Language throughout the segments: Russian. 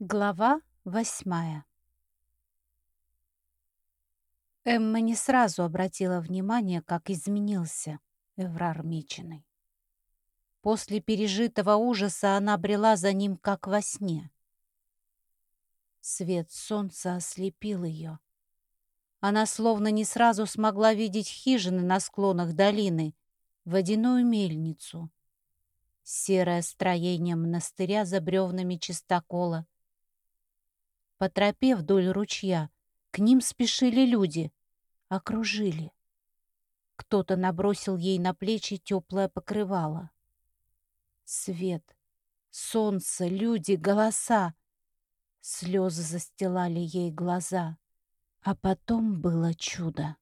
Глава восьмая Эмма не сразу обратила внимание, как изменился Эврар Меченый. После пережитого ужаса она брела за ним, как во сне. Свет солнца ослепил ее. Она словно не сразу смогла видеть хижины на склонах долины, водяную мельницу, серое строение монастыря за бревнами чистокола — по тропе вдоль ручья к ним спешили люди, окружили. Кто-то набросил ей на плечи теплое покрывало. Свет, солнце, люди, голоса. Слезы застилали ей глаза. А потом было чудо.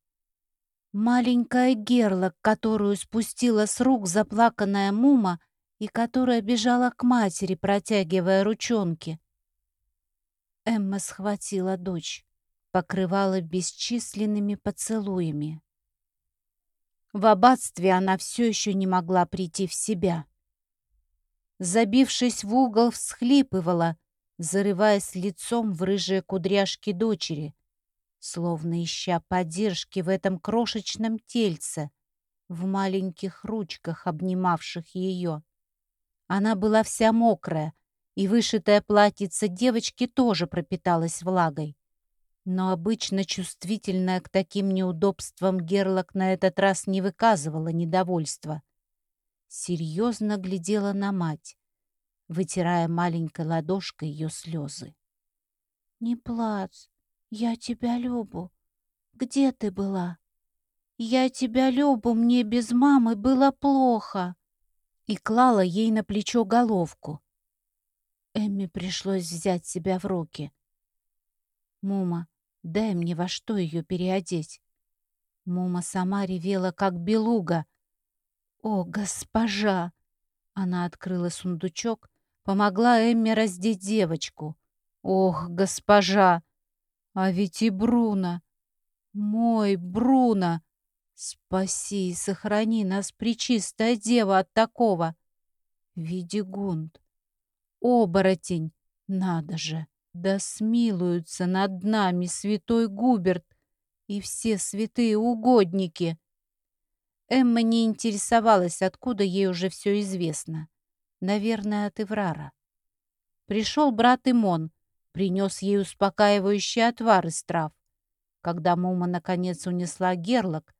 Маленькая герла, которую спустила с рук заплаканная мума и которая бежала к матери, протягивая ручонки. Эмма схватила дочь, покрывала бесчисленными поцелуями. В аббатстве она все еще не могла прийти в себя. Забившись в угол, всхлипывала, зарываясь лицом в рыжие кудряшки дочери, словно ища поддержки в этом крошечном тельце, в маленьких ручках, обнимавших ее. Она была вся мокрая, и вышитое платьице девочки тоже пропиталось влагой. Но обычно чувствительная к таким неудобствам Герлок на этот раз не выказывала недовольства. Серьезно глядела на мать, вытирая маленькой ладошкой ее слезы. «Не плачь, я тебя любу. Где ты была? Я тебя любу, мне без мамы было плохо». И клала ей на плечо головку, Эмми пришлось взять себя в руки. «Мума, дай мне во что ее переодеть». Мума сама ревела, как белуга. «О, госпожа!» Она открыла сундучок, помогла Эмме раздеть девочку. «Ох, госпожа! А ведь и Бруно! Мой Бруно! Спаси и сохрани нас, причистая дева, от такого!» Видигунд, оборотень! Надо же! Да смилуются над нами святой Губерт и все святые угодники!» Эмма не интересовалась, откуда ей уже все известно. Наверное, от Иврара. Пришел брат Имон, принес ей успокаивающий отвар из трав. Когда Мума наконец унесла герлок,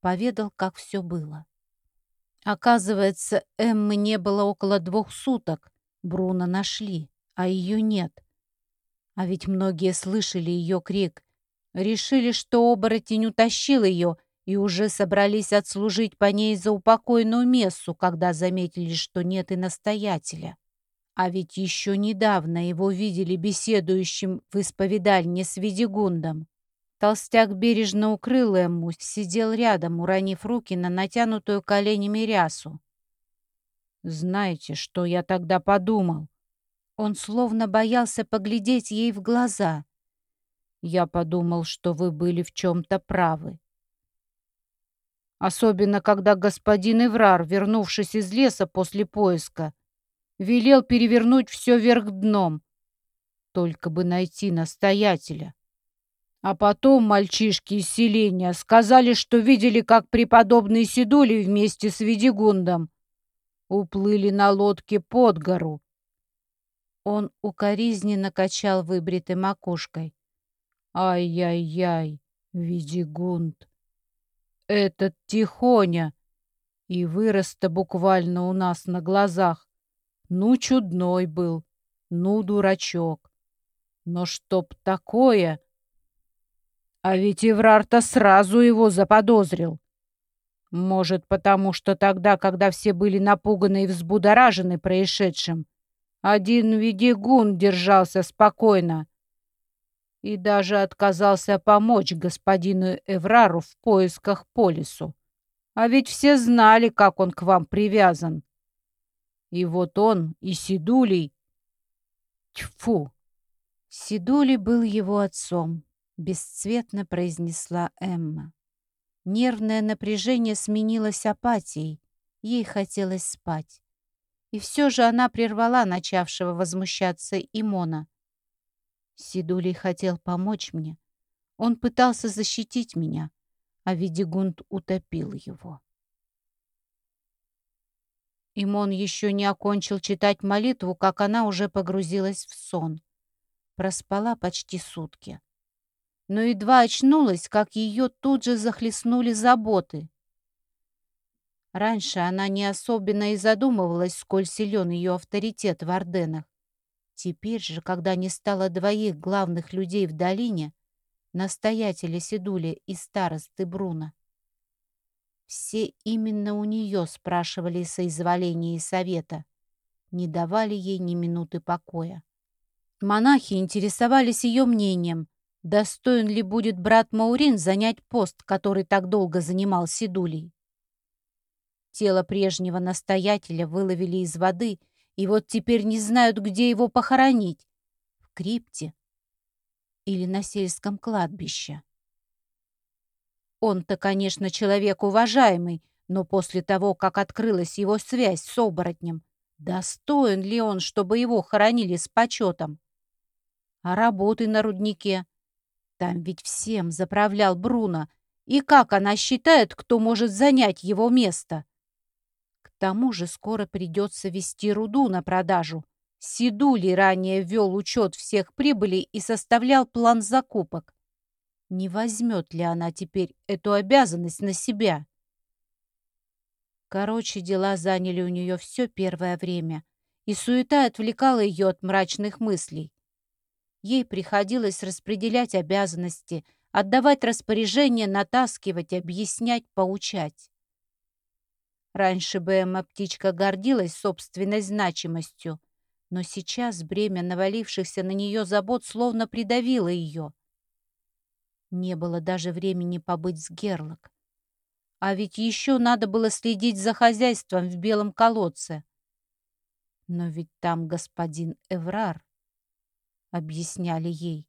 поведал, как все было. Оказывается, Эммы не было около двух суток, Бруно нашли, а ее нет. А ведь многие слышали ее крик. Решили, что оборотень утащил ее и уже собрались отслужить по ней за упокойную мессу, когда заметили, что нет и настоятеля. А ведь еще недавно его видели беседующим в исповедальне с Ведигундом. Толстяк бережно укрыл ему, сидел рядом, уронив руки на натянутую коленями рясу. Знаете, что я тогда подумал? Он словно боялся поглядеть ей в глаза. Я подумал, что вы были в чем-то правы. Особенно, когда господин Эврар, вернувшись из леса после поиска, велел перевернуть все вверх дном, только бы найти настоятеля. А потом мальчишки из селения сказали, что видели, как преподобный Сидули вместе с Ведигундом уплыли на лодке под гору. Он укоризненно качал выбритой макушкой. Ай-яй-яй, Видигунд. Этот Тихоня. И вырос-то буквально у нас на глазах. Ну, чудной был, ну, дурачок. Но чтоб такое... А ведь Еврар-то сразу его заподозрил. Может, потому что тогда, когда все были напуганы и взбудоражены происшедшим, один Видигун держался спокойно и даже отказался помочь господину Эврару в поисках по лесу. А ведь все знали, как он к вам привязан. И вот он, и Сидулей... Тьфу! Сидули был его отцом, бесцветно произнесла Эмма. Нервное напряжение сменилось апатией. Ей хотелось спать. И все же она прервала начавшего возмущаться Имона. Сидулей хотел помочь мне. Он пытался защитить меня, а Видигунд утопил его. Имон еще не окончил читать молитву, как она уже погрузилась в сон. Проспала почти сутки. Но едва очнулась, как ее тут же захлестнули заботы. Раньше она не особенно и задумывалась, сколь силен ее авторитет в Орденах. Теперь же, когда не стало двоих главных людей в долине, настоятеля Седули и старосты Бруна, все именно у нее спрашивали соизволения и совета, не давали ей ни минуты покоя. Монахи интересовались ее мнением, достоин ли будет брат Маурин занять пост, который так долго занимал Сидулей. Тело прежнего настоятеля выловили из воды, и вот теперь не знают, где его похоронить — в крипте или на сельском кладбище. Он-то, конечно, человек уважаемый, но после того, как открылась его связь с оборотнем, достоин ли он, чтобы его хоронили с почетом? А работы на руднике? Там ведь всем заправлял Бруно. И как она считает, кто может занять его место? К тому же скоро придется вести руду на продажу. Сидули ранее вел учет всех прибылей и составлял план закупок. Не возьмет ли она теперь эту обязанность на себя? Короче, дела заняли у нее все первое время, и суета отвлекала ее от мрачных мыслей. Ей приходилось распределять обязанности, отдавать распоряжения, натаскивать, объяснять, поучать. Раньше Эмма Птичка гордилась собственной значимостью, но сейчас бремя навалившихся на нее забот словно придавило ее — не было даже времени побыть с Герлок. А ведь еще надо было следить за хозяйством в белом колодце. Но ведь там господин Эврар, объясняли ей.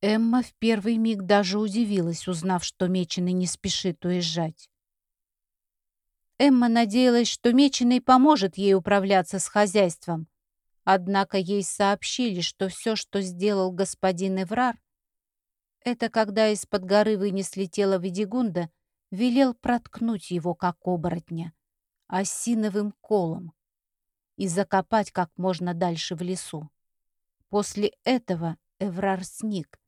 Эмма в первый миг даже удивилась, узнав, что Меченый не спешит уезжать. Эмма надеялась, что Меченый поможет ей управляться с хозяйством. Однако ей сообщили, что все, что сделал господин Эврар, это когда из-под горы вынесли тело Ведигунда, велел проткнуть его, как оборотня, осиновым колом и закопать как можно дальше в лесу. После этого Эврар сник.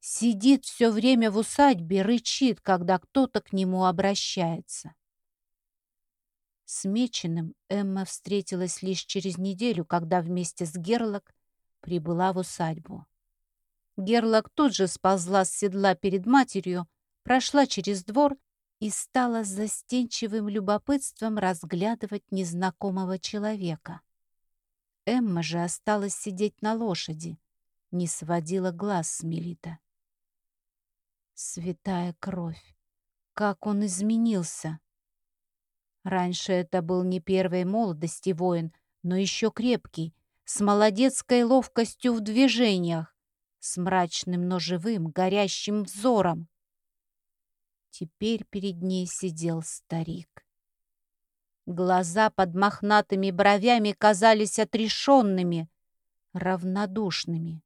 Сидит все время в усадьбе, рычит, когда кто-то к нему обращается. С Меченым Эмма встретилась лишь через неделю, когда вместе с Герлок прибыла в усадьбу. Герлок тут же сползла с седла перед матерью, прошла через двор и стала застенчивым любопытством разглядывать незнакомого человека. Эмма же осталась сидеть на лошади, не сводила глаз с Мелита. Святая кровь! Как он изменился! Раньше это был не первой молодости воин, но еще крепкий, с молодецкой ловкостью в движениях, с мрачным, но живым, горящим взором. Теперь перед ней сидел старик. Глаза под мохнатыми бровями казались отрешенными, равнодушными.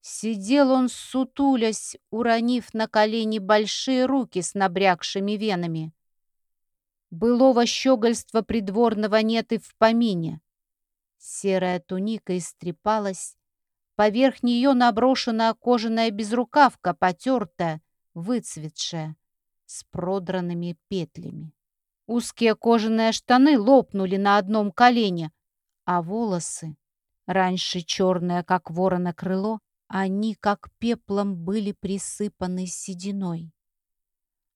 Сидел он, сутулясь, уронив на колени большие руки с набрякшими венами. Былого щегольства придворного нет и в помине. Серая туника истрепалась, Поверх нее наброшена кожаная безрукавка, потертая, выцветшая, с продранными петлями. Узкие кожаные штаны лопнули на одном колене, а волосы, раньше черные, как ворона крыло, они, как пеплом, были присыпаны сединой.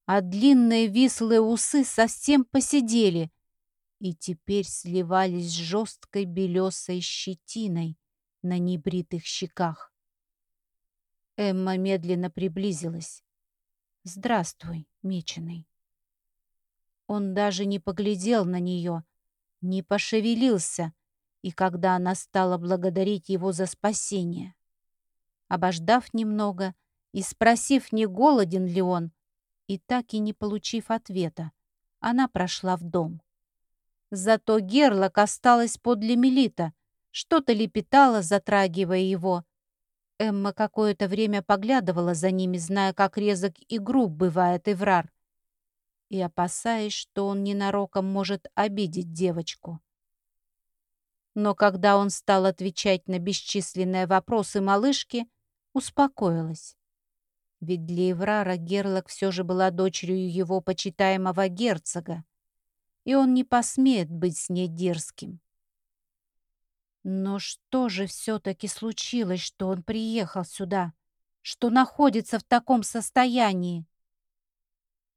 А длинные вислые усы совсем посидели и теперь сливались с жесткой белесой щетиной, на небритых щеках. Эмма медленно приблизилась. «Здравствуй, меченый». Он даже не поглядел на нее, не пошевелился, и когда она стала благодарить его за спасение. Обождав немного и спросив, не голоден ли он, и так и не получив ответа, она прошла в дом. Зато Герлок осталась подле Мелита — что-то лепетала, затрагивая его, Эмма какое-то время поглядывала за ними, зная, как резок и груб бывает Эврар, и опасаясь, что он ненароком может обидеть девочку. Но когда он стал отвечать на бесчисленные вопросы малышки, успокоилась. Ведь для Эврара Герлок все же была дочерью его почитаемого герцога, и он не посмеет быть с ней дерзким. Но что же все-таки случилось, что он приехал сюда, что находится в таком состоянии?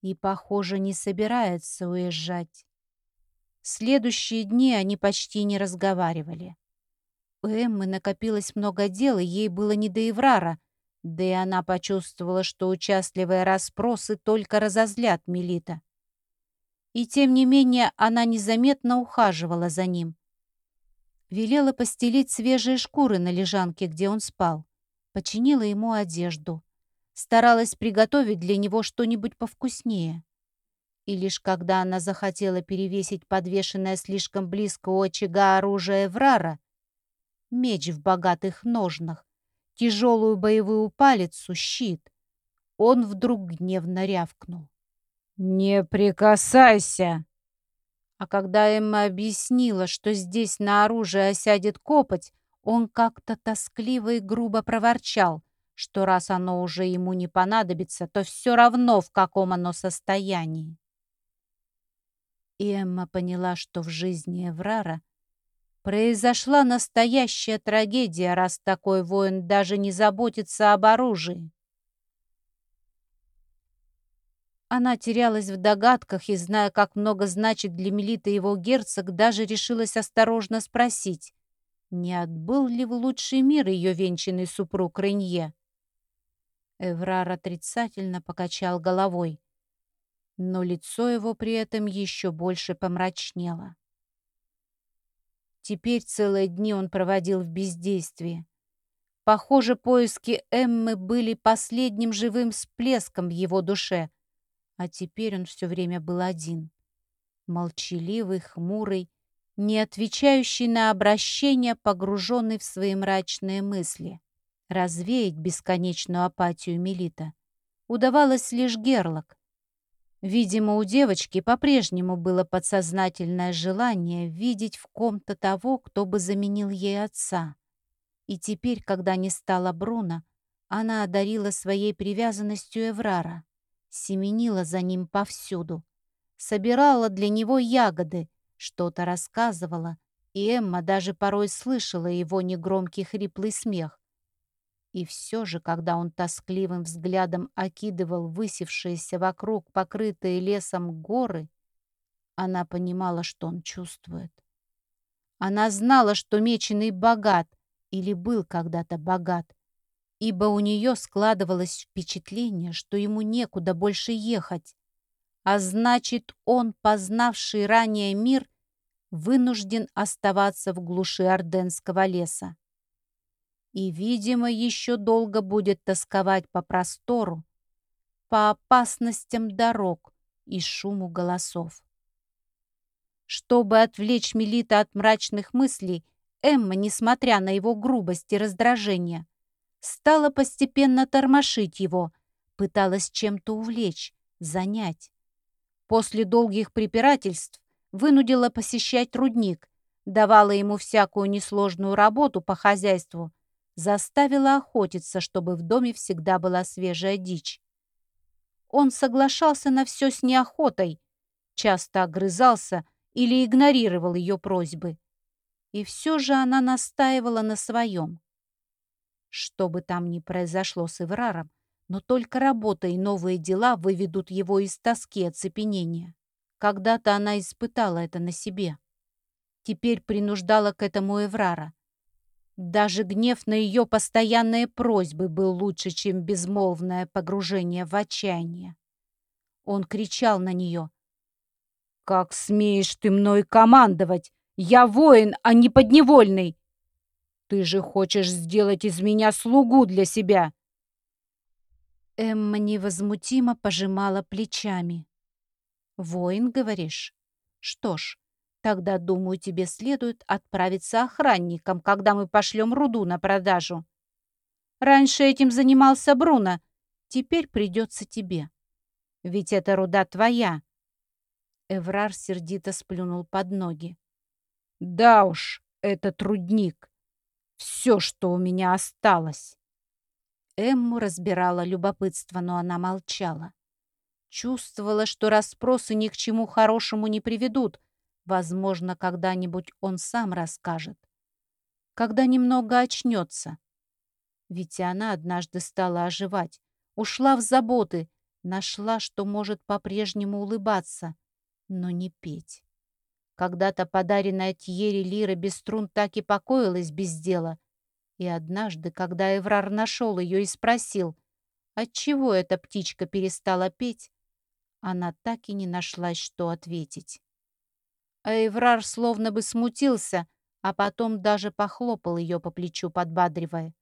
И, похоже, не собирается уезжать. Следующие дни они почти не разговаривали. У Эммы накопилось много дел, и ей было не до Еврара, да и она почувствовала, что участливые расспросы только разозлят Мелита. И тем не менее она незаметно ухаживала за ним, Велела постелить свежие шкуры на лежанке, где он спал. Починила ему одежду. Старалась приготовить для него что-нибудь повкуснее. И лишь когда она захотела перевесить подвешенное слишком близко у очага оружие Врара, меч в богатых ножнах, тяжелую боевую палицу, щит, он вдруг гневно рявкнул. «Не прикасайся!» А когда Эмма объяснила, что здесь на оружие осядет копоть, он как-то тоскливо и грубо проворчал, что раз оно уже ему не понадобится, то все равно, в каком оно состоянии. И Эмма поняла, что в жизни Эврара произошла настоящая трагедия, раз такой воин даже не заботится об оружии. Она терялась в догадках и, зная, как много значит для Мелита его герцог, даже решилась осторожно спросить, не отбыл ли в лучший мир ее венчанный супруг Ренье. Эврар отрицательно покачал головой, но лицо его при этом еще больше помрачнело. Теперь целые дни он проводил в бездействии. Похоже, поиски Эммы были последним живым всплеском в его душе — а теперь он все время был один. Молчаливый, хмурый, не отвечающий на обращение, погруженный в свои мрачные мысли. Развеять бесконечную апатию Мелита удавалось лишь Герлок. Видимо, у девочки по-прежнему было подсознательное желание видеть в ком-то того, кто бы заменил ей отца. И теперь, когда не стала Бруно, она одарила своей привязанностью Эврара семенила за ним повсюду, собирала для него ягоды, что-то рассказывала, и Эмма даже порой слышала его негромкий хриплый смех. И все же, когда он тоскливым взглядом окидывал высевшиеся вокруг покрытые лесом горы, она понимала, что он чувствует. Она знала, что Меченый богат или был когда-то богат, ибо у нее складывалось впечатление, что ему некуда больше ехать, а значит, он, познавший ранее мир, вынужден оставаться в глуши Орденского леса. И, видимо, еще долго будет тосковать по простору, по опасностям дорог и шуму голосов. Чтобы отвлечь Мелита от мрачных мыслей, Эмма, несмотря на его грубость и раздражение, стала постепенно тормошить его, пыталась чем-то увлечь, занять. После долгих препирательств вынудила посещать рудник, давала ему всякую несложную работу по хозяйству, заставила охотиться, чтобы в доме всегда была свежая дичь. Он соглашался на все с неохотой, часто огрызался или игнорировал ее просьбы. И все же она настаивала на своем. Что бы там ни произошло с Ивраром, но только работа и новые дела выведут его из тоски оцепенения. Когда-то она испытала это на себе. Теперь принуждала к этому Эврара. Даже гнев на ее постоянные просьбы был лучше, чем безмолвное погружение в отчаяние. Он кричал на нее. «Как смеешь ты мной командовать? Я воин, а не подневольный! Ты же хочешь сделать из меня слугу для себя!» Эмма невозмутимо пожимала плечами. «Воин, говоришь? Что ж, тогда, думаю, тебе следует отправиться охранником, когда мы пошлем руду на продажу. Раньше этим занимался Бруно. Теперь придется тебе. Ведь эта руда твоя. Эврар сердито сплюнул под ноги. Да уж, это трудник. Все, что у меня осталось. Эмму разбирала любопытство, но она молчала. Чувствовала, что расспросы ни к чему хорошему не приведут. Возможно, когда-нибудь он сам расскажет. Когда немного очнется. Ведь она однажды стала оживать. Ушла в заботы, нашла, что может по-прежнему улыбаться, но не петь. Когда-то подаренная Тьере лира без струн так и покоилась без дела — и однажды, когда Эврар нашел ее и спросил, отчего эта птичка перестала петь, она так и не нашлась, что ответить. А Эврар словно бы смутился, а потом даже похлопал ее по плечу, подбадривая.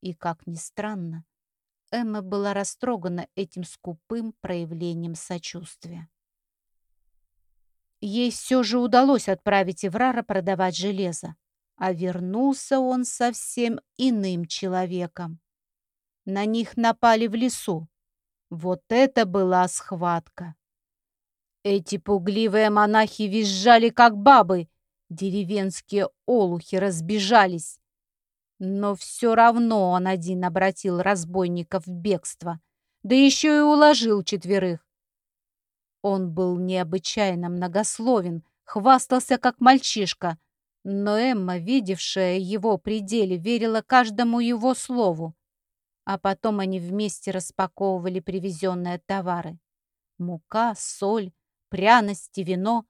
И, как ни странно, Эмма была растрогана этим скупым проявлением сочувствия. Ей все же удалось отправить Эврара продавать железо а вернулся он совсем иным человеком. На них напали в лесу. Вот это была схватка. Эти пугливые монахи визжали, как бабы. Деревенские олухи разбежались. Но все равно он один обратил разбойников в бегство, да еще и уложил четверых. Он был необычайно многословен, хвастался, как мальчишка — но Эмма, видевшая его пределе, верила каждому его слову. А потом они вместе распаковывали привезенные товары. Мука, соль, пряности, вино.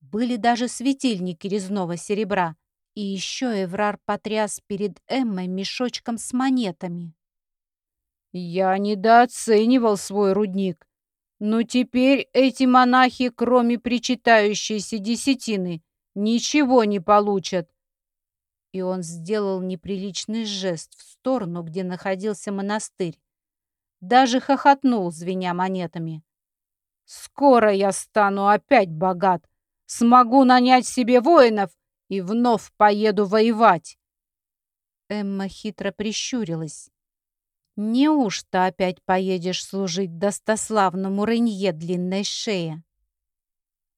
Были даже светильники резного серебра. И еще Эврар потряс перед Эммой мешочком с монетами. «Я недооценивал свой рудник. Но теперь эти монахи, кроме причитающейся десятины, ничего не получат. И он сделал неприличный жест в сторону, где находился монастырь. Даже хохотнул, звеня монетами. «Скоро я стану опять богат, смогу нанять себе воинов и вновь поеду воевать». Эмма хитро прищурилась. «Неужто опять поедешь служить достославному Ренье длинной шеи?»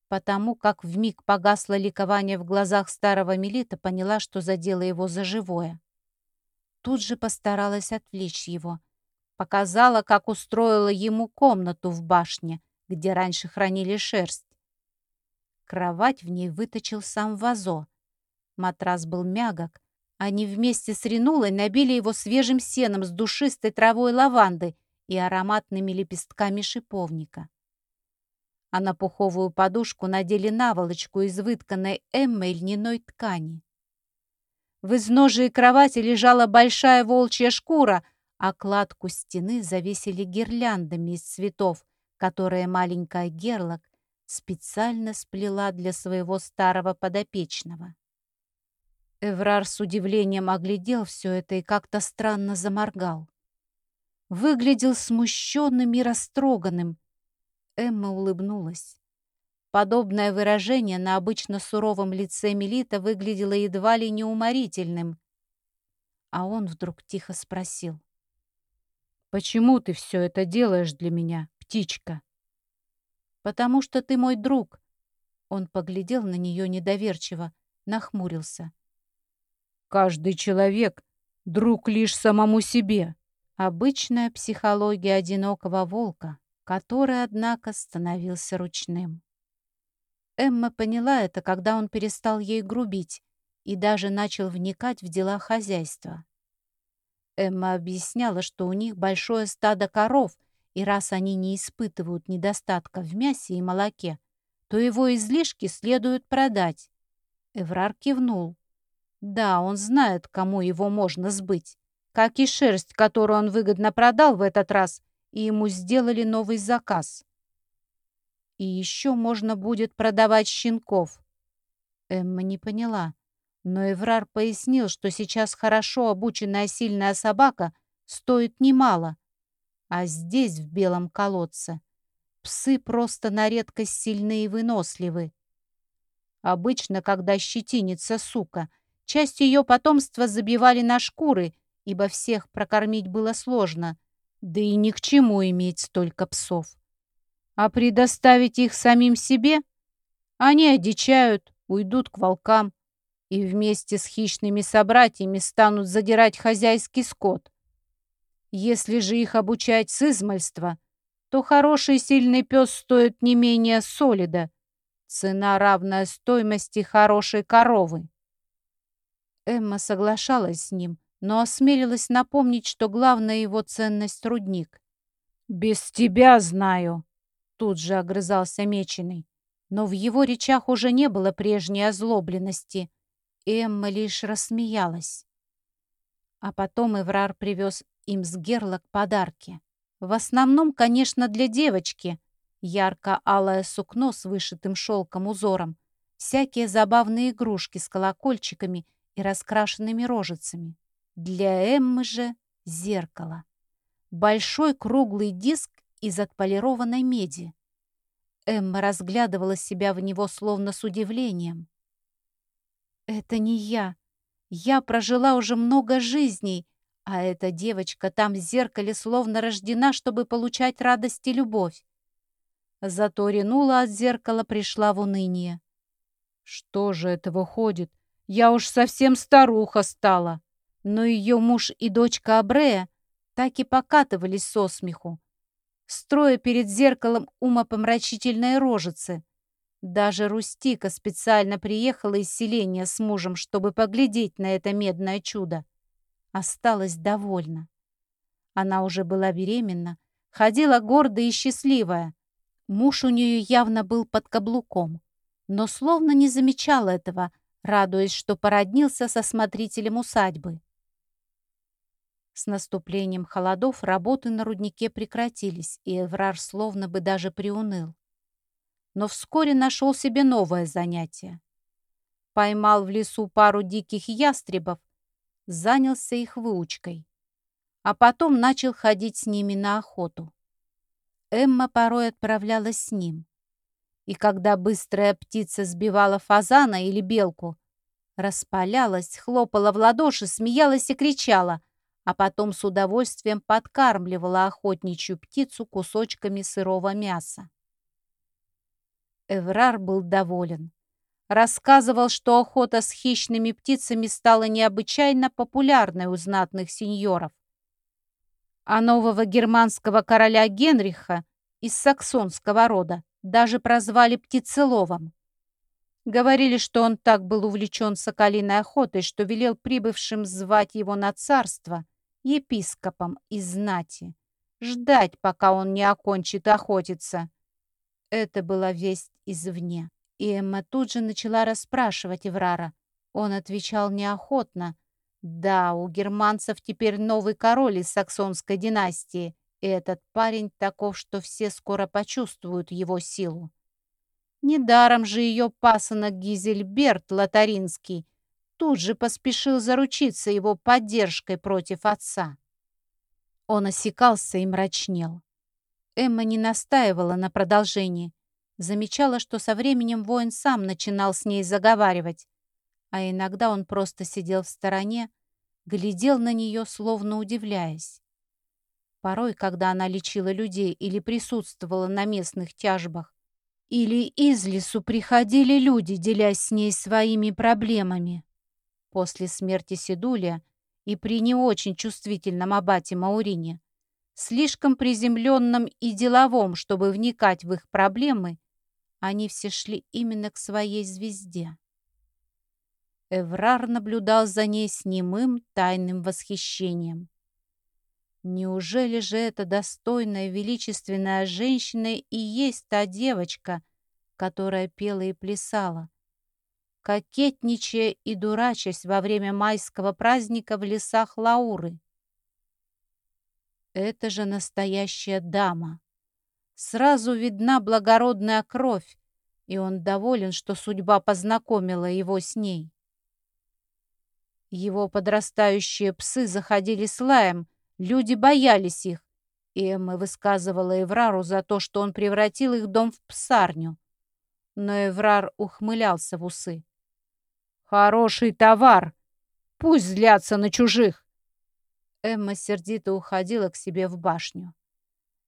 потому как вмиг погасло ликование в глазах старого Мелита, поняла, что задела его за живое. Тут же постаралась отвлечь его. Показала, как устроила ему комнату в башне, где раньше хранили шерсть. Кровать в ней выточил сам Вазо. Матрас был мягок. Они вместе с Ренулой набили его свежим сеном с душистой травой лаванды и ароматными лепестками шиповника а на пуховую подушку надели наволочку из вытканной Эммой льняной ткани. В изножии кровати лежала большая волчья шкура, а кладку стены завесили гирляндами из цветов, которые маленькая Герлок специально сплела для своего старого подопечного. Эврар с удивлением оглядел все это и как-то странно заморгал. Выглядел смущенным и растроганным, Эмма улыбнулась. Подобное выражение на обычно суровом лице Мелита выглядело едва ли неуморительным. А он вдруг тихо спросил. «Почему ты все это делаешь для меня, птичка?» «Потому что ты мой друг». Он поглядел на нее недоверчиво, нахмурился. «Каждый человек — друг лишь самому себе». Обычная психология одинокого волка который, однако, становился ручным. Эмма поняла это, когда он перестал ей грубить и даже начал вникать в дела хозяйства. Эмма объясняла, что у них большое стадо коров, и раз они не испытывают недостатка в мясе и молоке, то его излишки следует продать. Эврар кивнул. Да, он знает, кому его можно сбыть. Как и шерсть, которую он выгодно продал в этот раз, и ему сделали новый заказ. И еще можно будет продавать щенков. Эмма не поняла, но Эврар пояснил, что сейчас хорошо обученная сильная собака стоит немало, а здесь, в белом колодце, псы просто на редкость сильны и выносливы. Обычно, когда щетинится сука, часть ее потомства забивали на шкуры ибо всех прокормить было сложно, да и ни к чему иметь столько псов. А предоставить их самим себе? Они одичают, уйдут к волкам и вместе с хищными собратьями станут задирать хозяйский скот. Если же их обучать с измальства, то хороший сильный пес стоит не менее солида. Цена равная стоимости хорошей коровы. Эмма соглашалась с ним, но осмелилась напомнить, что главная его ценность — рудник. «Без тебя знаю», — тут же огрызался Меченый. Но в его речах уже не было прежней озлобленности. Эмма лишь рассмеялась. А потом Эврар привез им с Герлок подарки. В основном, конечно, для девочки. Ярко-алое сукно с вышитым шелком узором, всякие забавные игрушки с колокольчиками и раскрашенными рожицами. Для Эммы же зеркало. Большой круглый диск из отполированной меди. Эмма разглядывала себя в него словно с удивлением. «Это не я. Я прожила уже много жизней, а эта девочка там в зеркале словно рождена, чтобы получать радость и любовь. Зато Ренула от зеркала пришла в уныние. Что же это выходит? Я уж совсем старуха стала. Но ее муж и дочка Абрея так и покатывались со смеху, строя перед зеркалом умопомрачительные рожицы. Даже Рустика специально приехала из селения с мужем, чтобы поглядеть на это медное чудо осталась довольна. Она уже была беременна, ходила гордая и счастливая. Муж у нее явно был под каблуком, но словно не замечал этого, радуясь, что породнился со смотрителем усадьбы. С наступлением холодов работы на руднике прекратились, и Эврар словно бы даже приуныл. Но вскоре нашел себе новое занятие. Поймал в лесу пару диких ястребов занялся их выучкой, а потом начал ходить с ними на охоту. Эмма порой отправлялась с ним. И когда быстрая птица сбивала фазана или белку, распалялась, хлопала в ладоши, смеялась и кричала, а потом с удовольствием подкармливала охотничью птицу кусочками сырого мяса. Эврар был доволен рассказывал, что охота с хищными птицами стала необычайно популярной у знатных сеньоров. А нового германского короля Генриха из саксонского рода даже прозвали птицеловом. Говорили, что он так был увлечен соколиной охотой, что велел прибывшим звать его на царство епископом из знати, ждать, пока он не окончит охотиться. Это была весть извне. И Эмма тут же начала расспрашивать Эврара. Он отвечал неохотно. Да, у германцев теперь новый король из саксонской династии, и этот парень таков, что все скоро почувствуют его силу. Недаром же ее пасынок Гизельберт Лотаринский тут же поспешил заручиться его поддержкой против отца. Он осекался и мрачнел. Эмма не настаивала на продолжении. Замечала, что со временем воин сам начинал с ней заговаривать, а иногда он просто сидел в стороне, глядел на нее, словно удивляясь. Порой, когда она лечила людей или присутствовала на местных тяжбах, или из лесу приходили люди, делясь с ней своими проблемами. После смерти Седулия и при не очень чувствительном абате Маурине, слишком приземленном и деловом, чтобы вникать в их проблемы, они все шли именно к своей звезде. Эврар наблюдал за ней с немым тайным восхищением. Неужели же эта достойная величественная женщина и есть та девочка, которая пела и плясала, кокетничая и дурачась во время майского праздника в лесах Лауры? Это же настоящая дама. Сразу видна благородная кровь, и он доволен, что судьба познакомила его с ней. Его подрастающие псы заходили с лаем, люди боялись их, и Эмма высказывала Эврару за то, что он превратил их дом в псарню. Но Эврар ухмылялся в усы. «Хороший товар! Пусть злятся на чужих! Эмма сердито уходила к себе в башню.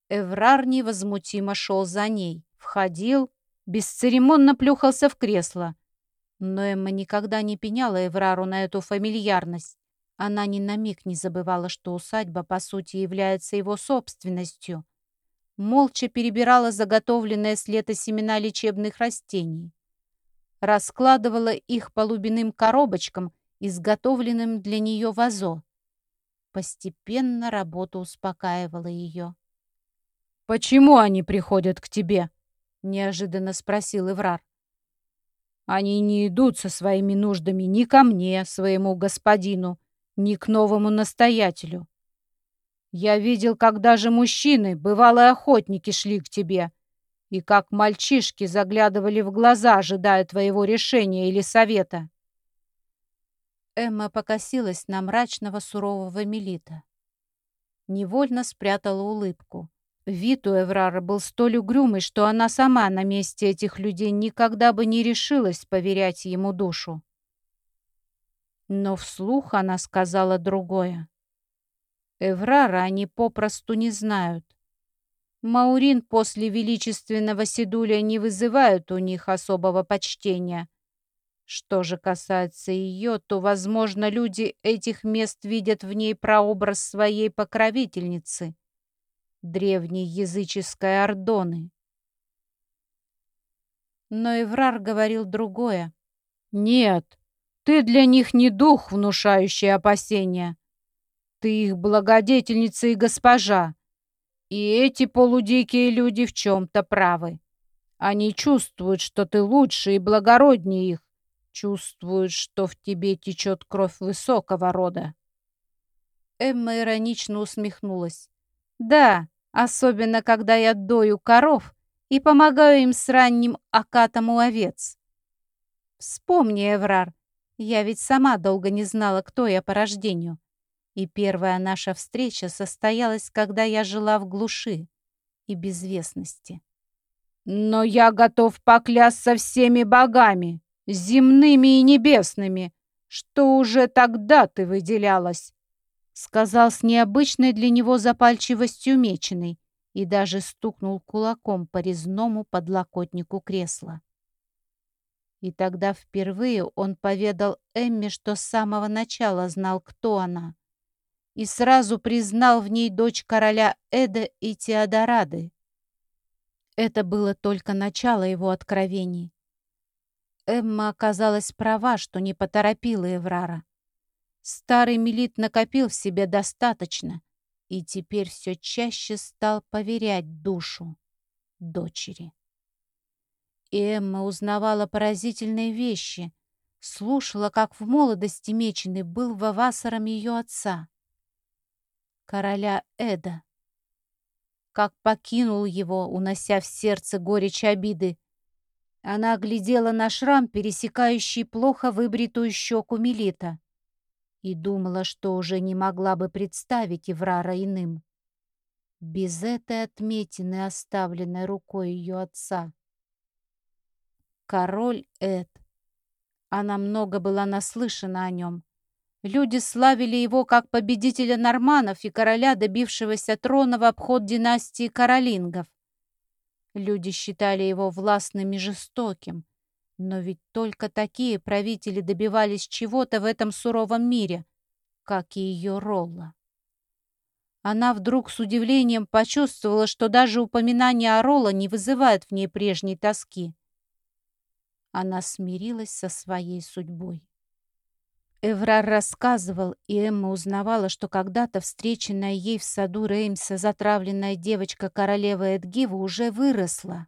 Эврар невозмутимо шел за ней, входил, бесцеремонно плюхался в кресло. Но Эмма никогда не пеняла Эврару на эту фамильярность. Она ни на миг не забывала, что усадьба, по сути, является его собственностью. Молча перебирала заготовленные с лета семена лечебных растений. Раскладывала их по лубяным коробочкам, изготовленным для нее вазо. Постепенно работа успокаивала ее. «Почему они приходят к тебе?» — неожиданно спросил Иврар. «Они не идут со своими нуждами ни ко мне, своему господину, ни к новому настоятелю. Я видел, как даже мужчины, бывалые охотники, шли к тебе, и как мальчишки заглядывали в глаза, ожидая твоего решения или совета». Эмма покосилась на мрачного сурового Мелита. Невольно спрятала улыбку. Вид у Эврара был столь угрюмый, что она сама на месте этих людей никогда бы не решилась поверять ему душу. Но вслух она сказала другое. Эврара они попросту не знают. Маурин после величественного седуля не вызывают у них особого почтения. Что же касается ее, то, возможно, люди этих мест видят в ней прообраз своей покровительницы — древней языческой Ордоны. Но Эврар говорил другое. «Нет, ты для них не дух, внушающий опасения. Ты их благодетельница и госпожа. И эти полудикие люди в чем-то правы. Они чувствуют, что ты лучше и благороднее их, чувствуют, что в тебе течет кровь высокого рода». Эмма иронично усмехнулась. «Да, особенно когда я дою коров и помогаю им с ранним окатом у овец. Вспомни, Эврар, я ведь сама долго не знала, кто я по рождению. И первая наша встреча состоялась, когда я жила в глуши и безвестности. Но я готов поклясться всеми богами, земными и небесными, что уже тогда ты выделялась сказал с необычной для него запальчивостью меченый и даже стукнул кулаком по резному подлокотнику кресла. И тогда впервые он поведал Эмме, что с самого начала знал, кто она, и сразу признал в ней дочь короля Эда и Теодорады. Это было только начало его откровений. Эмма оказалась права, что не поторопила Еврара. Старый Мелит накопил в себе достаточно и теперь все чаще стал поверять душу дочери. Эмма узнавала поразительные вещи, слушала, как в молодости Меченый был вавасором ее отца, короля Эда, как покинул его, унося в сердце горечь обиды. Она глядела на шрам, пересекающий плохо выбритую щеку Мелита и думала, что уже не могла бы представить Иврара иным. Без этой отметины, оставленной рукой ее отца. Король Эд. Она много была наслышана о нем. Люди славили его как победителя норманов и короля, добившегося трона в обход династии каролингов. Люди считали его властным и жестоким, но ведь только такие правители добивались чего-то в этом суровом мире, как и ее Ролла. Она вдруг с удивлением почувствовала, что даже упоминание о Ролла не вызывает в ней прежней тоски. Она смирилась со своей судьбой. Эврар рассказывал, и Эмма узнавала, что когда-то встреченная ей в саду Реймса затравленная девочка королевы Эдгива уже выросла,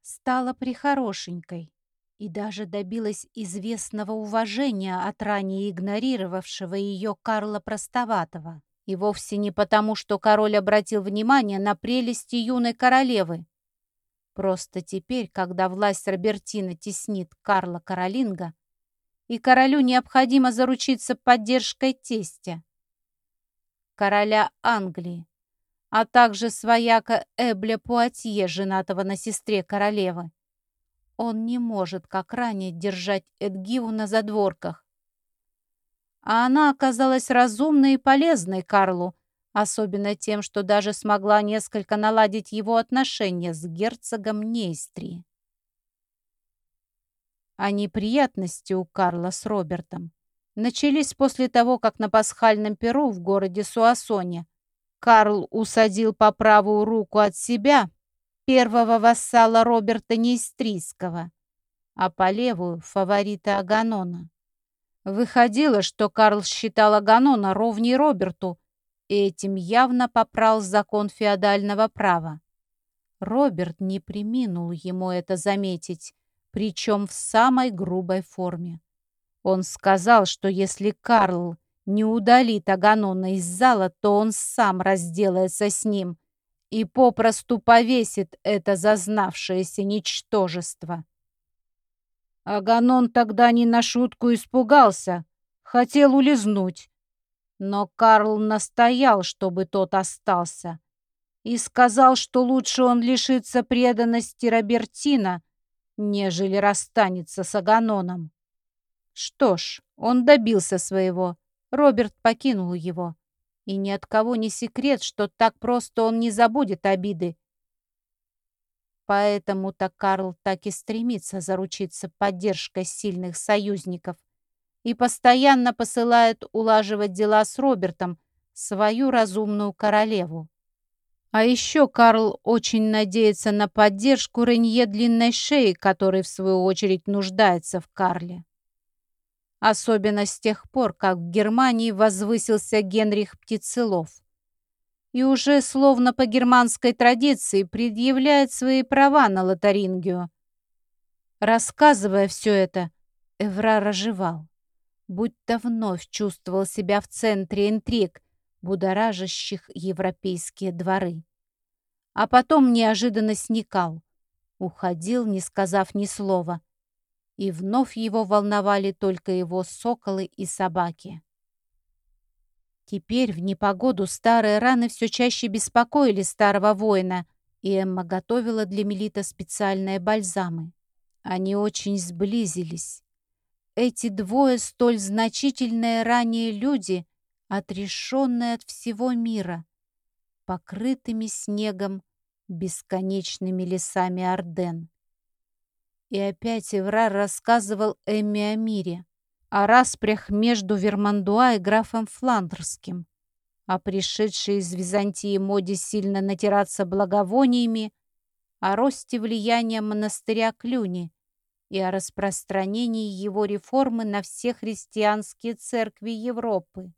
стала прихорошенькой и даже добилась известного уважения от ранее игнорировавшего ее Карла Простоватого. И вовсе не потому, что король обратил внимание на прелести юной королевы. Просто теперь, когда власть Робертина теснит Карла Каролинга, и королю необходимо заручиться поддержкой тестя, короля Англии, а также свояка Эбля Пуатье, женатого на сестре королевы. Он не может, как ранее, держать Эдгиву на задворках. А она оказалась разумной и полезной Карлу, особенно тем, что даже смогла несколько наладить его отношения с герцогом Нейстри. А неприятности у Карла с Робертом начались после того, как на пасхальном перу в городе Суассоне Карл усадил по правую руку от себя первого вассала Роберта Нейстрийского, а по левую — фаворита Аганона. Выходило, что Карл считал Аганона ровней Роберту и этим явно попрал закон феодального права. Роберт не приминул ему это заметить, причем в самой грубой форме. Он сказал, что если Карл не удалит Аганона из зала, то он сам разделается с ним и попросту повесит это зазнавшееся ничтожество. Аганон тогда не на шутку испугался, хотел улизнуть. Но Карл настоял, чтобы тот остался, и сказал, что лучше он лишится преданности Робертина, нежели расстанется с Аганоном. Что ж, он добился своего. Роберт покинул его. И ни от кого не секрет, что так просто он не забудет обиды. Поэтому-то Карл так и стремится заручиться поддержкой сильных союзников и постоянно посылает улаживать дела с Робертом, свою разумную королеву. А еще Карл очень надеется на поддержку Ренье длинной шеи, который, в свою очередь, нуждается в Карле. Особенно с тех пор, как в Германии возвысился Генрих Птицелов. И уже, словно по германской традиции, предъявляет свои права на Лотарингию. Рассказывая все это, Эврар оживал, будто вновь чувствовал себя в центре интриг, будоражащих европейские дворы. А потом неожиданно сникал, уходил, не сказав ни слова, и вновь его волновали только его соколы и собаки. Теперь в непогоду старые раны все чаще беспокоили старого воина, и Эмма готовила для Мелита специальные бальзамы. Они очень сблизились. Эти двое столь значительные ранее люди отрешенные от всего мира, покрытыми снегом бесконечными лесами Орден. И опять Эврар рассказывал Эмме о мире, о распрях между Вермандуа и графом Фландерским, о пришедшей из Византии моде сильно натираться благовониями, о росте влияния монастыря Клюни и о распространении его реформы на все христианские церкви Европы.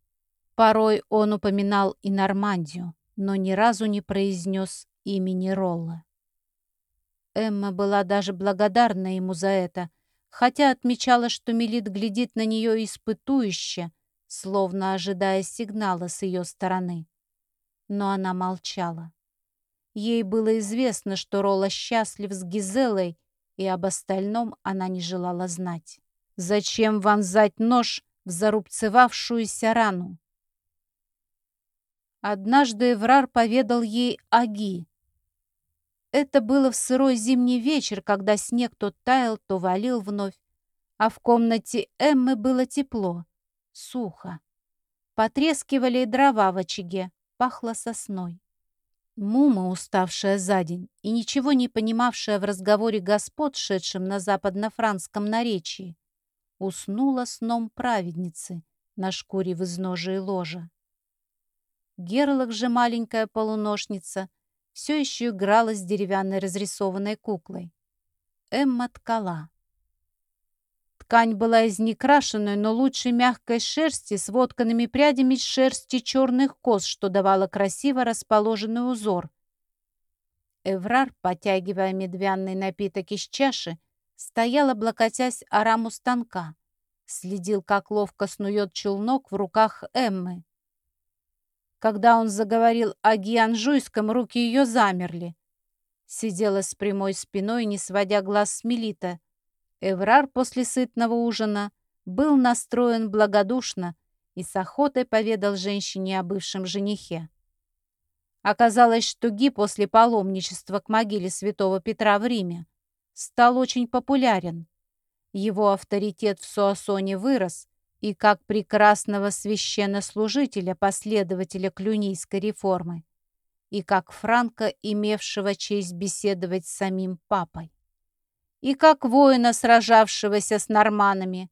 Порой он упоминал и Нормандию, но ни разу не произнес имени Ролла. Эмма была даже благодарна ему за это, хотя отмечала, что Мелит глядит на нее испытующе, словно ожидая сигнала с ее стороны. Но она молчала. Ей было известно, что Ролла счастлив с Гизелой, и об остальном она не желала знать. Зачем вонзать нож в зарубцевавшуюся рану? Однажды Эврар поведал ей о Ги. Это было в сырой зимний вечер, когда снег то таял, то валил вновь, а в комнате Эммы было тепло, сухо. Потрескивали дрова в очаге, пахло сосной. Мума, уставшая за день и ничего не понимавшая в разговоре господ, шедшем на западно-франском наречии, уснула сном праведницы на шкуре в изножии ложа. Герлок же маленькая полуношница все еще играла с деревянной разрисованной куклой. Эмма ткала. Ткань была из некрашенной, но лучше мягкой шерсти с вотканными прядями шерсти черных коз, что давало красиво расположенный узор. Эврар, потягивая медвяный напиток из чаши, стоял, облокотясь о раму станка. Следил, как ловко снует челнок в руках Эммы. Когда он заговорил о Гианжуйском, руки ее замерли. Сидела с прямой спиной, не сводя глаз с Мелита. Эврар после сытного ужина был настроен благодушно и с охотой поведал женщине о бывшем женихе. Оказалось, что Ги после паломничества к могиле святого Петра в Риме стал очень популярен. Его авторитет в Суассоне вырос, и как прекрасного священнослужителя, последователя клюнийской реформы, и как Франка, имевшего честь беседовать с самим папой, и как воина, сражавшегося с норманами.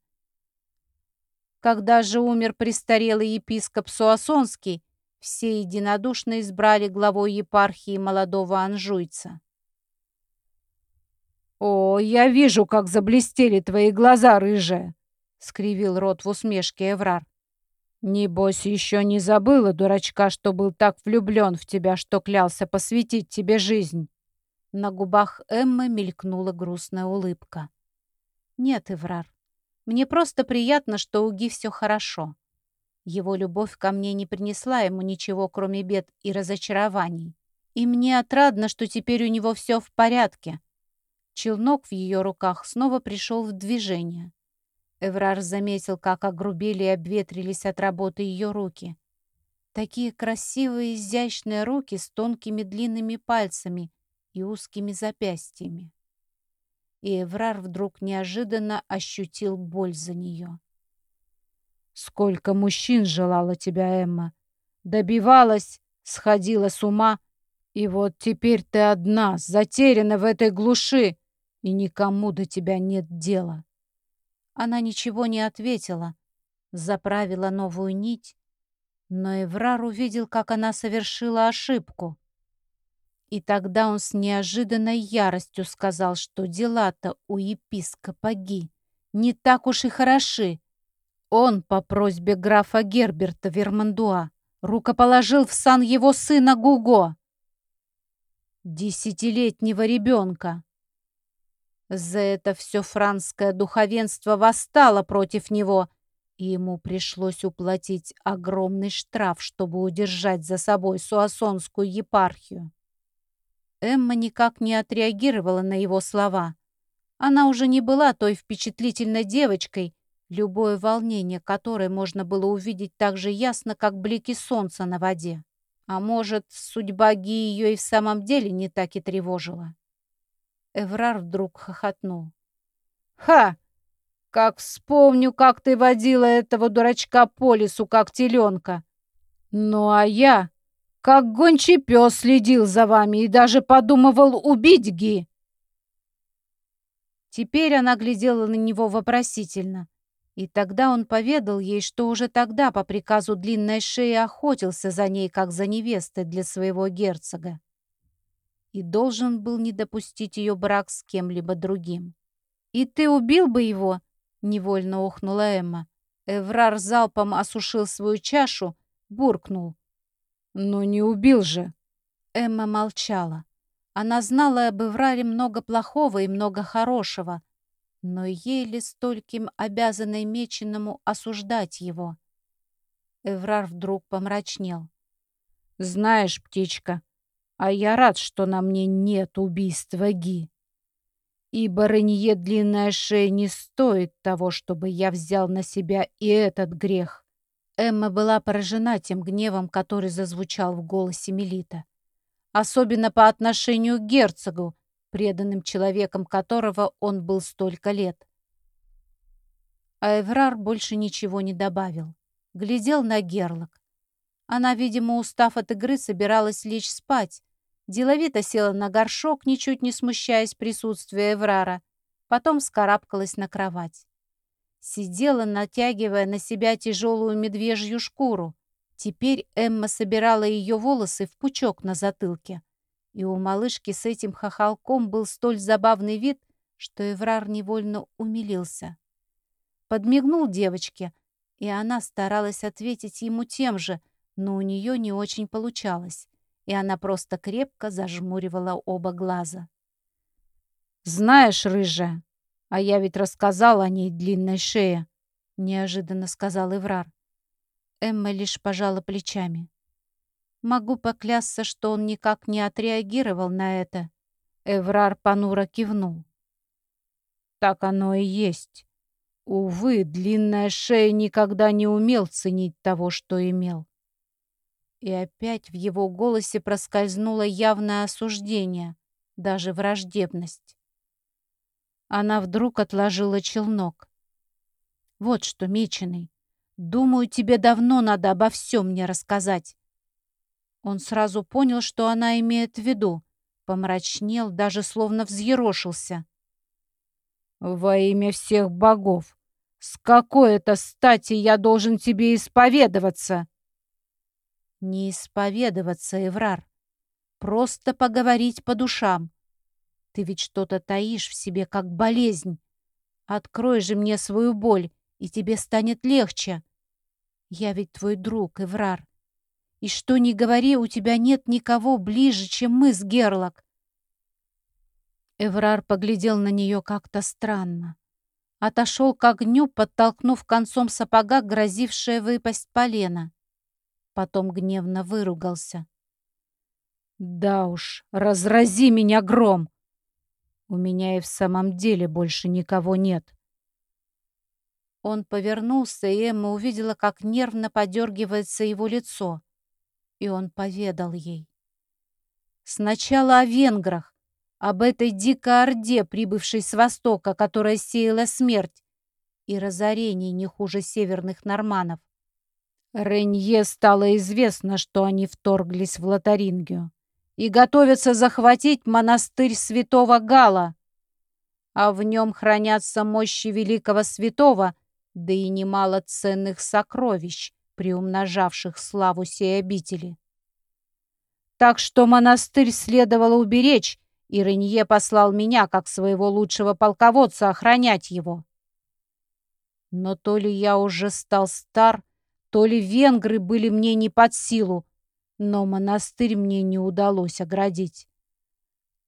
Когда же умер престарелый епископ Суасонский, все единодушно избрали главой епархии молодого анжуйца. «О, я вижу, как заблестели твои глаза, рыжая!» — скривил рот в усмешке Эврар. «Небось, еще не забыла, дурачка, что был так влюблен в тебя, что клялся посвятить тебе жизнь». На губах Эммы мелькнула грустная улыбка. «Нет, Эврар, мне просто приятно, что у Ги все хорошо. Его любовь ко мне не принесла ему ничего, кроме бед и разочарований. И мне отрадно, что теперь у него все в порядке». Челнок в ее руках снова пришел в движение. Эврар заметил, как огрубели и обветрились от работы ее руки. Такие красивые изящные руки с тонкими длинными пальцами и узкими запястьями. И Эврар вдруг неожиданно ощутил боль за нее. «Сколько мужчин желала тебя, Эмма! Добивалась, сходила с ума, и вот теперь ты одна, затеряна в этой глуши, и никому до тебя нет дела!» Она ничего не ответила, заправила новую нить, но Эврар увидел, как она совершила ошибку. И тогда он с неожиданной яростью сказал, что дела-то у епископа Ги не так уж и хороши. Он, по просьбе графа Герберта Вермандуа, рукоположил в сан его сына Гуго, десятилетнего ребенка. За это все франское духовенство восстало против него, и ему пришлось уплатить огромный штраф, чтобы удержать за собой Суассонскую епархию. Эмма никак не отреагировала на его слова. Она уже не была той впечатлительной девочкой, любое волнение которой можно было увидеть так же ясно, как блики солнца на воде. А может, судьба Ги ее и в самом деле не так и тревожила. Эврар вдруг хохотнул. «Ха! Как вспомню, как ты водила этого дурачка по лесу, как теленка! Ну а я, как гончий пес, следил за вами и даже подумывал убить Ги!» Теперь она глядела на него вопросительно. И тогда он поведал ей, что уже тогда по приказу длинной шеи охотился за ней, как за невестой для своего герцога и должен был не допустить ее брак с кем-либо другим. «И ты убил бы его?» — невольно охнула Эмма. Эврар залпом осушил свою чашу, буркнул. «Но не убил же!» Эмма молчала. Она знала об Эвраре много плохого и много хорошего, но ей ли стольким обязанной меченому осуждать его? Эврар вдруг помрачнел. «Знаешь, птичка, а я рад, что на мне нет убийства Ги. Ибо Ренье длинная шея не стоит того, чтобы я взял на себя и этот грех. Эмма была поражена тем гневом, который зазвучал в голосе Мелита. Особенно по отношению к герцогу, преданным человеком которого он был столько лет. А Эврар больше ничего не добавил. Глядел на Герлок. Она, видимо, устав от игры, собиралась лечь спать, Деловито села на горшок, ничуть не смущаясь присутствия Эврара. Потом скарабкалась на кровать. Сидела, натягивая на себя тяжелую медвежью шкуру. Теперь Эмма собирала ее волосы в пучок на затылке. И у малышки с этим хохолком был столь забавный вид, что Эврар невольно умилился. Подмигнул девочке, и она старалась ответить ему тем же, но у нее не очень получалось и она просто крепко зажмуривала оба глаза. «Знаешь, рыжая, а я ведь рассказал о ней длинной шее», — неожиданно сказал Иврар. Эмма лишь пожала плечами. Могу поклясться, что он никак не отреагировал на это. Эврар понуро кивнул. Так оно и есть. Увы, длинная шея никогда не умел ценить того, что имел. И опять в его голосе проскользнуло явное осуждение, даже враждебность. Она вдруг отложила челнок. «Вот что, меченый, Думаю, тебе давно надо обо всем мне рассказать». Он сразу понял, что она имеет в виду. Помрачнел, даже словно взъерошился. «Во имя всех богов! С какой это стати я должен тебе исповедоваться?» «Не исповедоваться, Эврар. Просто поговорить по душам. Ты ведь что-то таишь в себе, как болезнь. Открой же мне свою боль, и тебе станет легче. Я ведь твой друг, Эврар. И что ни говори, у тебя нет никого ближе, чем мы с Герлок. Эврар поглядел на нее как-то странно. Отошел к огню, подтолкнув концом сапога грозившее выпасть полено. Потом гневно выругался. «Да уж, разрази меня гром! У меня и в самом деле больше никого нет». Он повернулся, и Эмма увидела, как нервно подергивается его лицо. И он поведал ей. Сначала о венграх, об этой дикой орде, прибывшей с востока, которая сеяла смерть и разорение не хуже северных норманов. Ренье стало известно, что они вторглись в Лотарингию и готовятся захватить монастырь святого Гала, а в нем хранятся мощи великого святого, да и немало ценных сокровищ, приумножавших славу сей обители. Так что монастырь следовало уберечь и Ренье послал меня, как своего лучшего полководца, охранять его. Но то ли я уже стал стар, то ли венгры были мне не под силу, но монастырь мне не удалось оградить.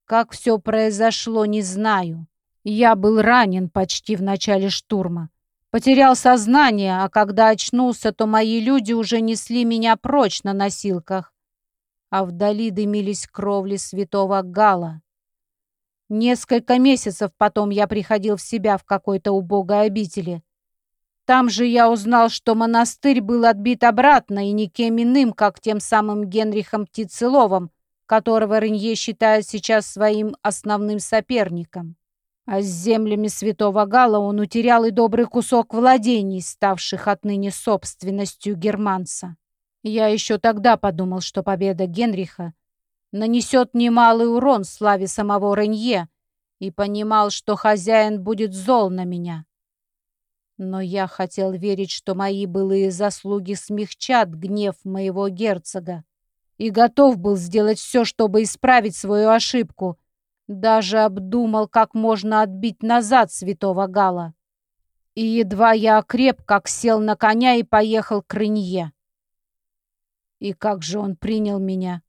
Как все произошло, не знаю. Я был ранен почти в начале штурма. Потерял сознание, а когда очнулся, то мои люди уже несли меня прочь на носилках, а вдали дымились кровли святого Гала. Несколько месяцев потом я приходил в себя в какой-то убогой обители. Там же я узнал, что монастырь был отбит обратно и никем иным, как тем самым Генрихом Птицеловым, которого Ренье считает сейчас своим основным соперником. А с землями Святого Гала он утерял и добрый кусок владений, ставших отныне собственностью германца. Я еще тогда подумал, что победа Генриха нанесет немалый урон славе самого Ренье и понимал, что хозяин будет зол на меня. Но я хотел верить, что мои былые заслуги смягчат гнев моего герцога и готов был сделать все, чтобы исправить свою ошибку. Даже обдумал, как можно отбить назад святого Гала. И едва я окреп, как сел на коня и поехал к Ренье. И как же он принял меня!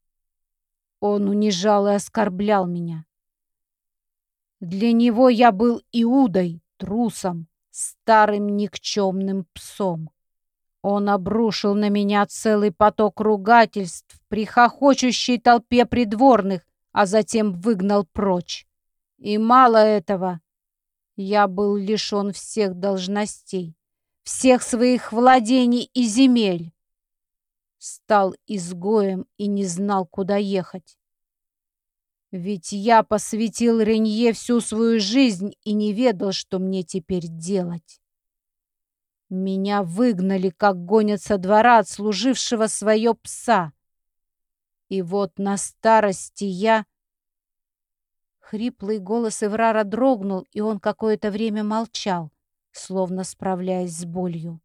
Он унижал и оскорблял меня. Для него я был Иудой, трусом, старым никчемным псом. Он обрушил на меня целый поток ругательств при хохочущей толпе придворных, а затем выгнал прочь. И мало этого, я был лишен всех должностей, всех своих владений и земель стал изгоем и не знал, куда ехать. Ведь я посвятил Ренье всю свою жизнь и не ведал, что мне теперь делать. Меня выгнали, как гонят со двора от служившего свое пса. И вот на старости я... Хриплый голос Эврара дрогнул, и он какое-то время молчал, словно справляясь с болью.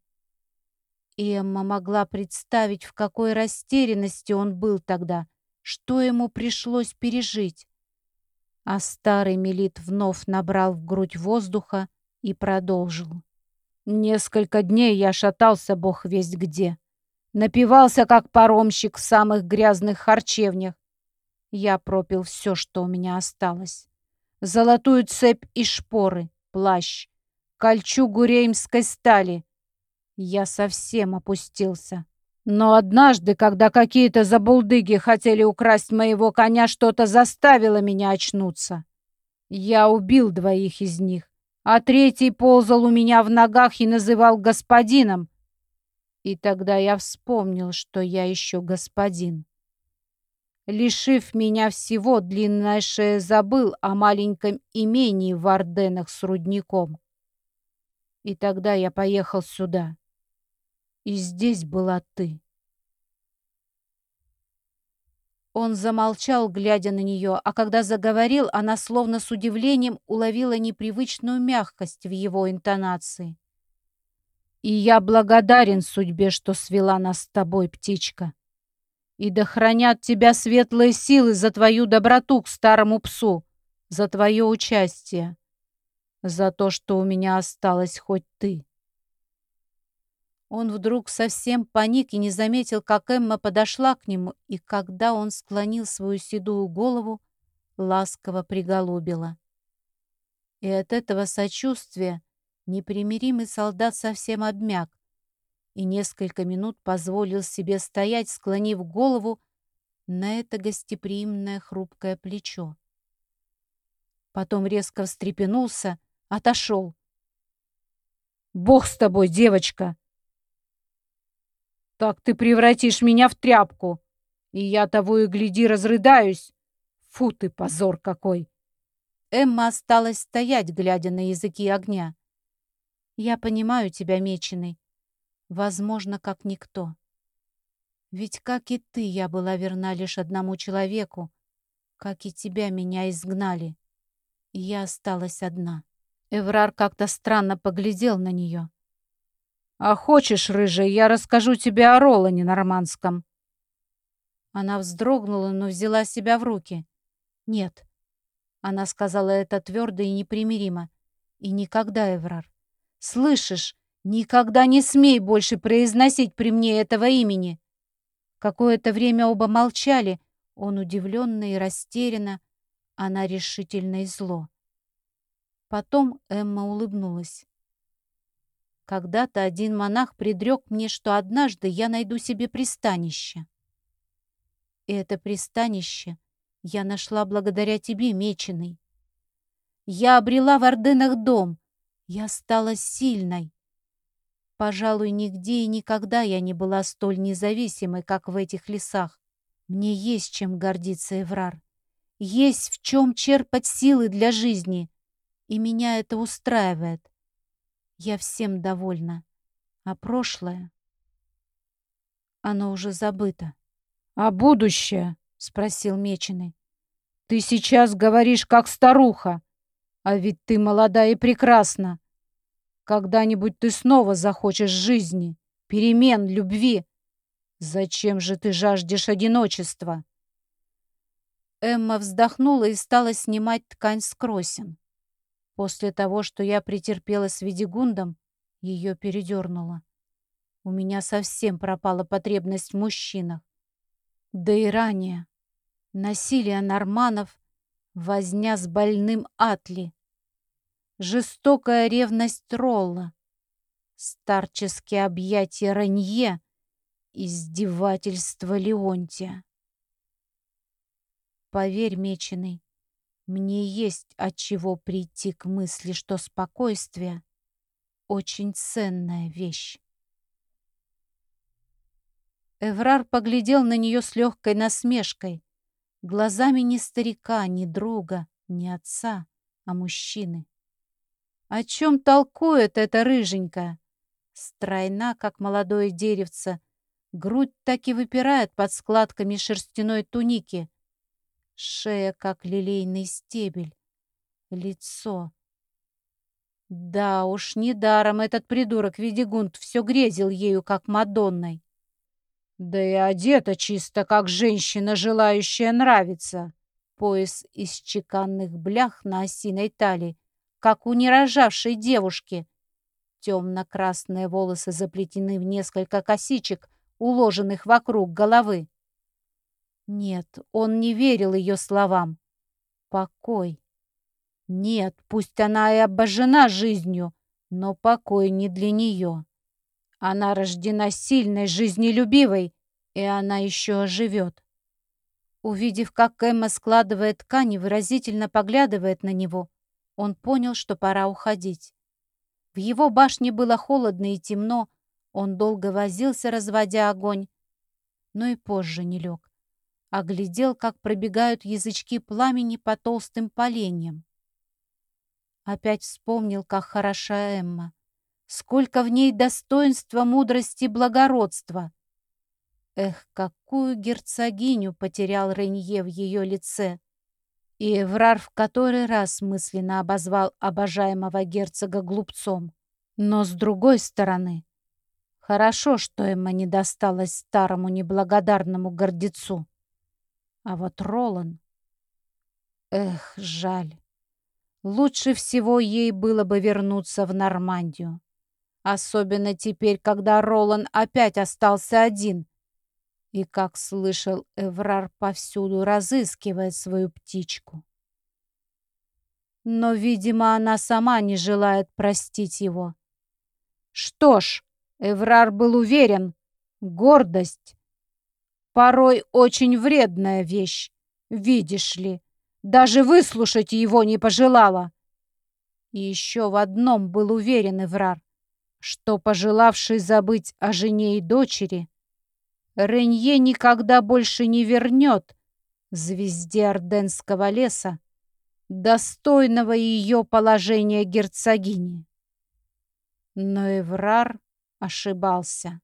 Эмма могла представить, в какой растерянности он был тогда, что ему пришлось пережить. А старый Мелит вновь набрал в грудь воздуха и продолжил. Несколько дней я шатался бог весть где. Напивался, как паромщик в самых грязных харчевнях. Я пропил все, что у меня осталось. Золотую цепь и шпоры, плащ, кольчугу реймской стали — я совсем опустился. Но однажды, когда какие-то забулдыги хотели украсть моего коня, что-то заставило меня очнуться. Я убил двоих из них, а третий ползал у меня в ногах и называл господином. И тогда я вспомнил, что я еще господин. Лишив меня всего, длинная шея забыл о маленьком имении в Орденах с рудником. И тогда я поехал сюда. И здесь была ты. Он замолчал, глядя на нее, а когда заговорил, она словно с удивлением уловила непривычную мягкость в его интонации. «И я благодарен судьбе, что свела нас с тобой, птичка. И да хранят тебя светлые силы за твою доброту к старому псу, за твое участие, за то, что у меня осталась хоть ты». Он вдруг совсем паник и не заметил, как Эмма подошла к нему, и когда он склонил свою седую голову, ласково приголубила. И от этого сочувствия непримиримый солдат совсем обмяк и несколько минут позволил себе стоять, склонив голову на это гостеприимное хрупкое плечо. Потом резко встрепенулся, отошел. «Бог с тобой, девочка!» Так ты превратишь меня в тряпку, и я того и гляди разрыдаюсь. Фу ты, позор какой!» Эмма осталась стоять, глядя на языки огня. «Я понимаю тебя, меченый. Возможно, как никто. Ведь, как и ты, я была верна лишь одному человеку, как и тебя меня изгнали, и я осталась одна». Эврар как-то странно поглядел на нее. «А хочешь, рыжая, я расскажу тебе о Ролане нормандском?» Она вздрогнула, но взяла себя в руки. «Нет». Она сказала это твердо и непримиримо. «И никогда, Эврар. Слышишь, никогда не смей больше произносить при мне этого имени!» Какое-то время оба молчали, он удивленно и растерянно, она решительно и зло. Потом Эмма улыбнулась. Когда-то один монах предрек мне, что однажды я найду себе пристанище. И это пристанище я нашла благодаря тебе, Меченый. Я обрела в Орденах дом. Я стала сильной. Пожалуй, нигде и никогда я не была столь независимой, как в этих лесах. Мне есть чем гордиться, Эврар. Есть в чем черпать силы для жизни. И меня это устраивает. Я всем довольна. А прошлое? Оно уже забыто. «А будущее?» — спросил Меченый. «Ты сейчас говоришь, как старуха, а ведь ты молода и прекрасна. Когда-нибудь ты снова захочешь жизни, перемен, любви. Зачем же ты жаждешь одиночества?» Эмма вздохнула и стала снимать ткань с кросен. После того, что я претерпела с Ведигундом, ее передернуло. У меня совсем пропала потребность в мужчинах. Да и ранее. Насилие норманов, возня с больным Атли. Жестокая ревность Ролла. Старческие объятия Ранье. Издевательство Леонтия. Поверь, меченый, мне есть от чего прийти к мысли, что спокойствие — очень ценная вещь. Эврар поглядел на нее с легкой насмешкой, глазами не старика, не друга, не отца, а мужчины. О чем толкует эта рыженькая? Стройна, как молодое деревце, грудь так и выпирает под складками шерстяной туники — Шея, как лилейный стебель. Лицо. Да уж, недаром этот придурок Ведигунд все грезил ею, как Мадонной. Да и одета чисто, как женщина, желающая нравиться. Пояс из чеканных блях на осиной талии, как у нерожавшей девушки. Темно-красные волосы заплетены в несколько косичек, уложенных вокруг головы. Нет, он не верил ее словам. Покой. Нет, пусть она и обожжена жизнью, но покой не для нее. Она рождена сильной, жизнелюбивой, и она еще оживет. Увидев, как Эмма складывает ткани, выразительно поглядывает на него, он понял, что пора уходить. В его башне было холодно и темно, он долго возился, разводя огонь, но и позже не лег оглядел, как пробегают язычки пламени по толстым поленьям. Опять вспомнил, как хороша Эмма. Сколько в ней достоинства, мудрости, благородства! Эх, какую герцогиню потерял Ренье в ее лице! И Эврар в который раз мысленно обозвал обожаемого герцога глупцом. Но с другой стороны, хорошо, что Эмма не досталась старому неблагодарному гордецу. А вот Ролан... Эх, жаль. Лучше всего ей было бы вернуться в Нормандию. Особенно теперь, когда Ролан опять остался один. И, как слышал, Эврар повсюду разыскивает свою птичку. Но, видимо, она сама не желает простить его. Что ж, Эврар был уверен, гордость порой очень вредная вещь, видишь ли. Даже выслушать его не пожелала. И еще в одном был уверен Эврар, что, пожелавший забыть о жене и дочери, Ренье никогда больше не вернет звезде Орденского леса достойного ее положения герцогини. Но Эврар ошибался.